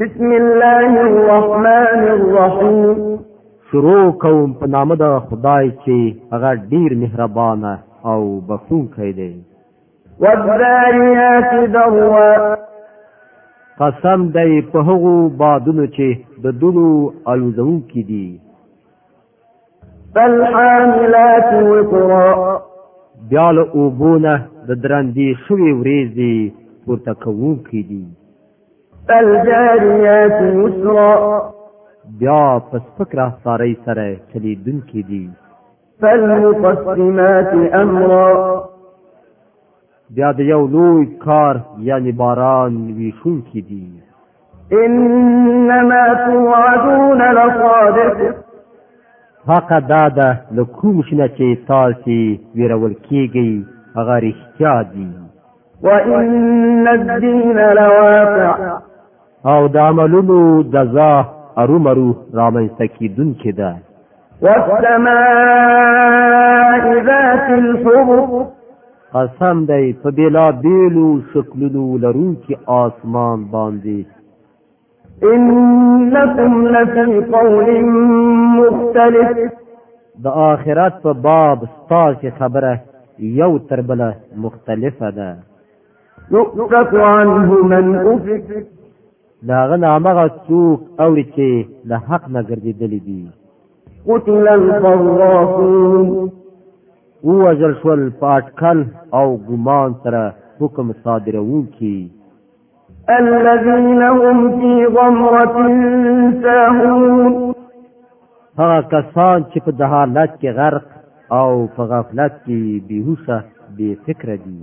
بسم الله الرحمن الرحیم شروع کوم په نام د خدای چې هغه ډیر مهربان او بخښونکی دی والذاريات ذروا قسم دی په هغو بادونو چې د دونو الوزون کې دي فالحاملات وقرا بیا له اوبونه د درندې شوې ورېځې پورته کوونکي دي فالجاريات يسرا بیا په سپک رفتارۍ سره چلیدونکي دي فالمقسمات امرا بیا د یو لوی کار یعنی باران ویشونکي دي انما توعدون لصادق حق دا ده له کوم شي نه چې تاسو ویرول کیږي هغه رښتیا دي وان الدين لواقع او د عملونو جزا ارومرو رامنځته کیدونکې ده والسماء ذات الحبك قسم دی په بلا بیلو شکلونو لرونکي آسمان باندې انکم لفی قول مختلف د آخرت په باب ستاسو خبره یو تر بله مختلفه ده یؤفک عنه من افک ناغه نامغه څوک اوري چې له حق نه ګرځېدلې دي قتل الفراسون ووژل شول په اټکل او ګمان سره حکم صادروونکي الذين هم في غمرة ساهون هغه کسان چې په دهالت کې غرق او په غفلت کې بیهوشه بی فکر دي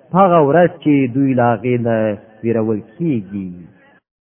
هغه ورځ چې دوی له هغې نه ویرول کیږي